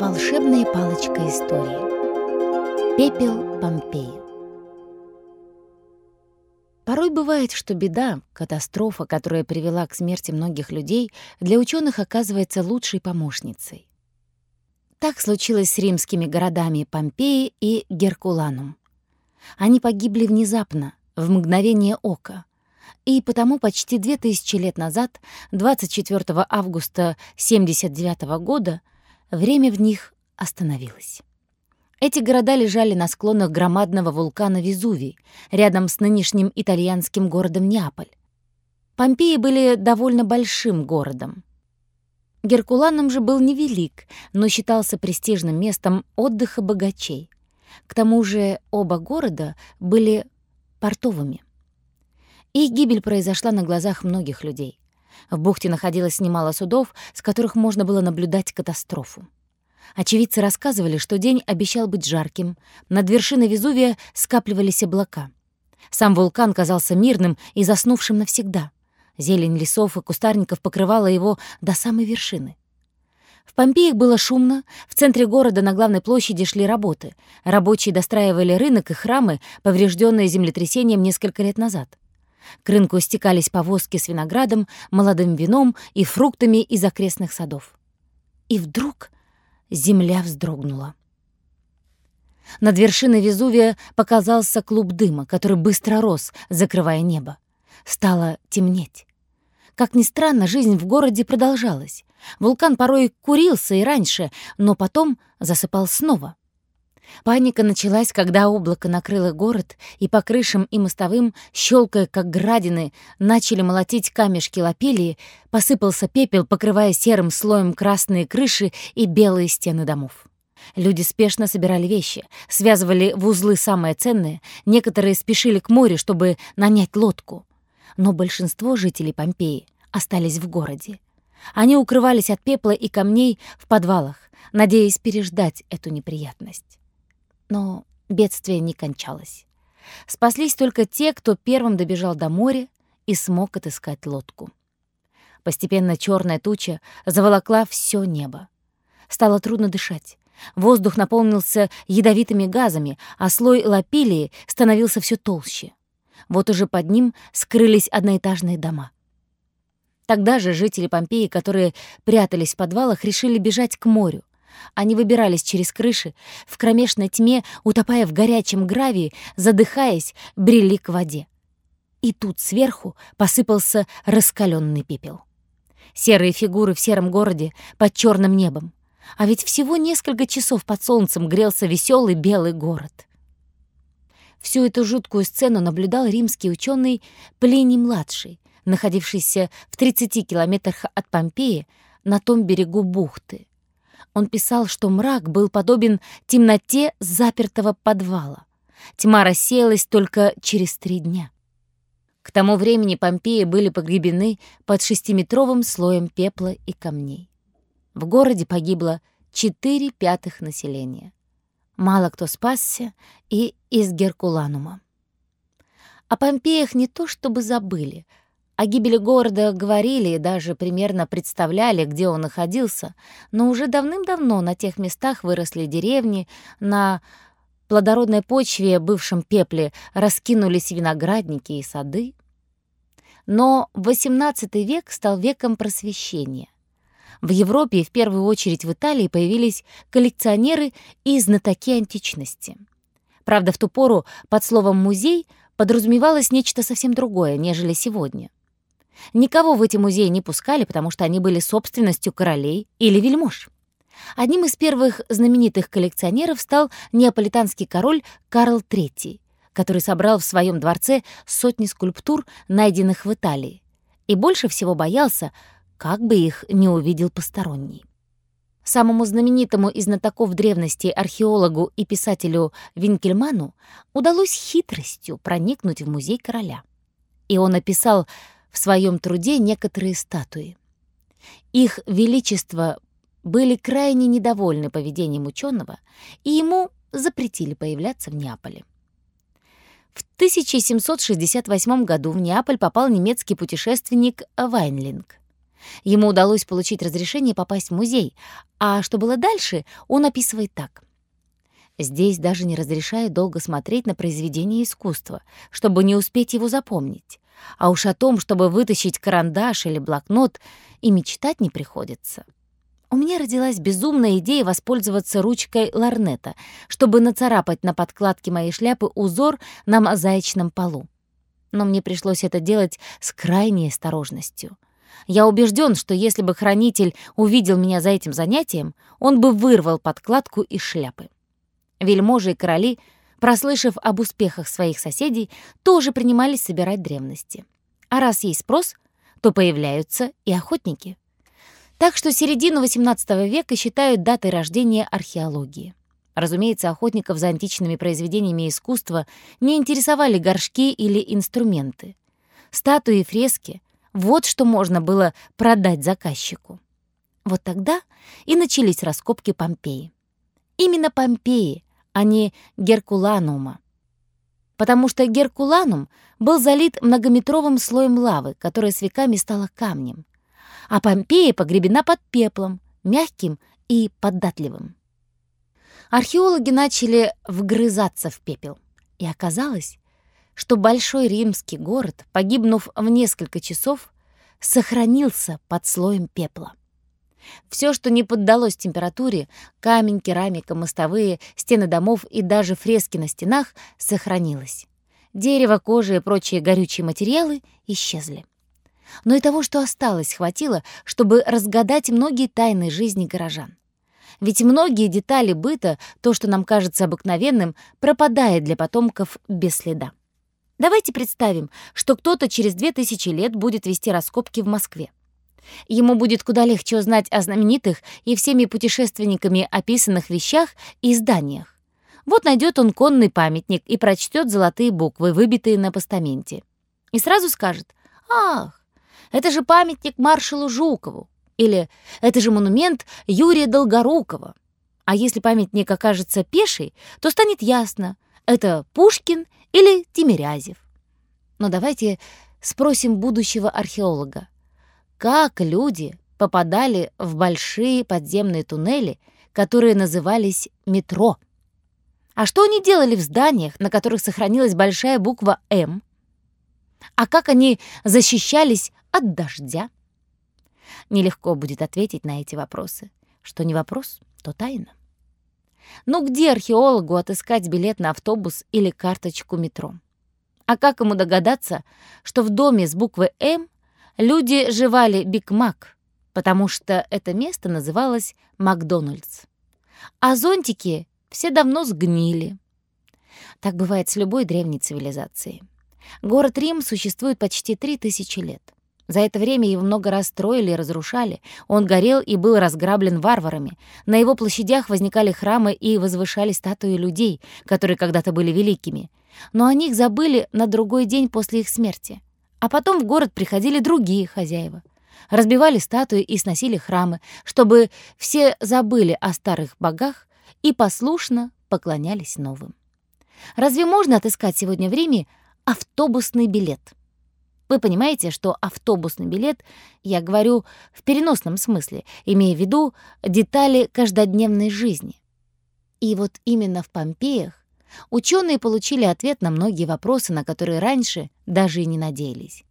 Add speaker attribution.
Speaker 1: Волшебная палочка истории. Пепел Помпеи. Порой бывает, что беда, катастрофа, которая привела к смерти многих людей, для ученых оказывается лучшей помощницей. Так случилось с римскими городами Помпеи и Геркуланум. Они погибли внезапно, в мгновение ока. И потому почти две тысячи лет назад, 24 августа 79 года, время в них остановилось. Эти города лежали на склонах громадного вулкана Везувий, рядом с нынешним итальянским городом Неаполь. Помпеи были довольно большим городом. Геркуланум же был невелик, но считался престижным местом отдыха богачей. К тому же оба города были портовыми. Их гибель произошла на глазах многих людей. В бухте находилось немало судов, с которых можно было наблюдать катастрофу. Очевидцы рассказывали, что день обещал быть жарким. Над вершиной Везувия скапливались облака. Сам вулкан казался мирным и заснувшим навсегда. Зелень лесов и кустарников покрывала его до самой вершины. В Помпеях было шумно, в центре города на главной площади шли работы. Рабочие достраивали рынок и храмы, поврежденные землетрясением несколько лет назад. К рынку стекались повозки с виноградом, молодым вином и фруктами из окрестных садов. И вдруг земля вздрогнула. Над вершиной Везувия показался клуб дыма, который быстро рос, закрывая небо. Стало темнеть. Как ни странно, жизнь в городе продолжалась. Вулкан порой курился и раньше, но потом засыпал снова. Паника началась, когда облако накрыло город, и по крышам и мостовым, щелкая как градины, начали молотить камешки лапелии, посыпался пепел, покрывая серым слоем красные крыши и белые стены домов. Люди спешно собирали вещи, связывали в узлы самое ценное, некоторые спешили к морю, чтобы нанять лодку. Но большинство жителей Помпеи остались в городе. Они укрывались от пепла и камней в подвалах, надеясь переждать эту неприятность. Но бедствие не кончалось. Спаслись только те, кто первым добежал до моря и смог отыскать лодку. Постепенно черная туча заволокла все небо. Стало трудно дышать. Воздух наполнился ядовитыми газами, а слой лапилии становился все толще. Вот уже под ним скрылись одноэтажные дома. Тогда же жители Помпеи, которые прятались в подвалах, решили бежать к морю. Они выбирались через крыши, в кромешной тьме, утопая в горячем гравии, задыхаясь, брели к воде. И тут сверху посыпался раскаленный пепел. Серые фигуры в сером городе под черным небом. А ведь всего несколько часов под солнцем грелся веселый белый город. Всю эту жуткую сцену наблюдал римский ученый Плиний-младший, находившийся в 30 километрах от Помпеи на том берегу бухты. Он писал, что мрак был подобен темноте запертого подвала. Тьма рассеялась только через три дня. К тому времени Помпеи были погребены под шестиметровым слоем пепла и камней. В городе погибло четыре пятых населения. Мало кто спасся и из Геркуланума. О Помпеях не то чтобы забыли — о гибели города говорили и даже примерно представляли, где он находился, но уже давным-давно на тех местах выросли деревни, на плодородной почве, бывшем пепле, раскинулись виноградники и сады. Но XVIII век стал веком просвещения. В Европе и в первую очередь в Италии появились коллекционеры и знатоки античности. Правда, в ту пору под словом «музей» подразумевалось нечто совсем другое, нежели сегодня — Никого в эти музеи не пускали, потому что они были собственностью королей или вельмож. Одним из первых знаменитых коллекционеров стал неаполитанский король Карл III, который собрал в своем дворце сотни скульптур, найденных в Италии, и больше всего боялся, как бы их не увидел посторонний. Самому знаменитому из знатоков древности археологу и писателю Винкельману удалось хитростью проникнуть в музей короля. И он описал в своем труде некоторые статуи. Их величество были крайне недовольны поведением ученого, и ему запретили появляться в Неаполе. В 1768 году в Неаполь попал немецкий путешественник Вайнлинг. Ему удалось получить разрешение попасть в музей, а что было дальше, он описывает так. Здесь даже не разрешают долго смотреть на произведение искусства, чтобы не успеть его запомнить. А уж о том, чтобы вытащить карандаш или блокнот, и мечтать не приходится. У меня родилась безумная идея воспользоваться ручкой ларнета, чтобы нацарапать на подкладке моей шляпы узор на мозаичном полу. Но мне пришлось это делать с крайней осторожностью. Я убежден, что если бы хранитель увидел меня за этим занятием, он бы вырвал подкладку из шляпы. Вельможи и короли, прослышав об успехах своих соседей, тоже принимались собирать древности. А раз есть спрос, то появляются и охотники. Так что середину XVIII века считают датой рождения археологии. Разумеется, охотников за античными произведениями искусства не интересовали горшки или инструменты. Статуи и фрески — вот что можно было продать заказчику. Вот тогда и начались раскопки Помпеи. Именно Помпеи а не Геркуланума. Потому что Геркуланум был залит многометровым слоем лавы, которая с веками стала камнем, а Помпея погребена под пеплом, мягким и податливым. Археологи начали вгрызаться в пепел, и оказалось, что большой римский город, погибнув в несколько часов, сохранился под слоем пепла. Все, что не поддалось температуре, камень, керамика, мостовые, стены домов и даже фрески на стенах, сохранилось. Дерево, кожа и прочие горючие материалы исчезли. Но и того, что осталось, хватило, чтобы разгадать многие тайны жизни горожан. Ведь многие детали быта, то, что нам кажется обыкновенным, пропадает для потомков без следа. Давайте представим, что кто-то через две тысячи лет будет вести раскопки в Москве. Ему будет куда легче узнать о знаменитых и всеми путешественниками описанных вещах и зданиях. Вот найдет он конный памятник и прочтет золотые буквы, выбитые на постаменте. И сразу скажет «Ах, это же памятник маршалу Жукову» или «Это же монумент Юрия Долгорукова». А если памятник окажется пеший, то станет ясно, это Пушкин или Тимирязев. Но давайте спросим будущего археолога, как люди попадали в большие подземные туннели, которые назывались метро. А что они делали в зданиях, на которых сохранилась большая буква «М»? А как они защищались от дождя? Нелегко будет ответить на эти вопросы. Что не вопрос, то тайна. Ну где археологу отыскать билет на автобус или карточку метро? А как ему догадаться, что в доме с буквы «М» Люди жевали Биг Мак, потому что это место называлось Макдональдс. А зонтики все давно сгнили. Так бывает с любой древней цивилизацией. Город Рим существует почти три тысячи лет. За это время его много раз строили и разрушали. Он горел и был разграблен варварами. На его площадях возникали храмы и возвышали статуи людей, которые когда-то были великими. Но о них забыли на другой день после их смерти. А потом в город приходили другие хозяева. Разбивали статуи и сносили храмы, чтобы все забыли о старых богах и послушно поклонялись новым. Разве можно отыскать сегодня в Риме автобусный билет? Вы понимаете, что автобусный билет, я говорю в переносном смысле, имея в виду детали каждодневной жизни. И вот именно в Помпеях Ученые получили ответ на многие вопросы, на которые раньше даже и не надеялись.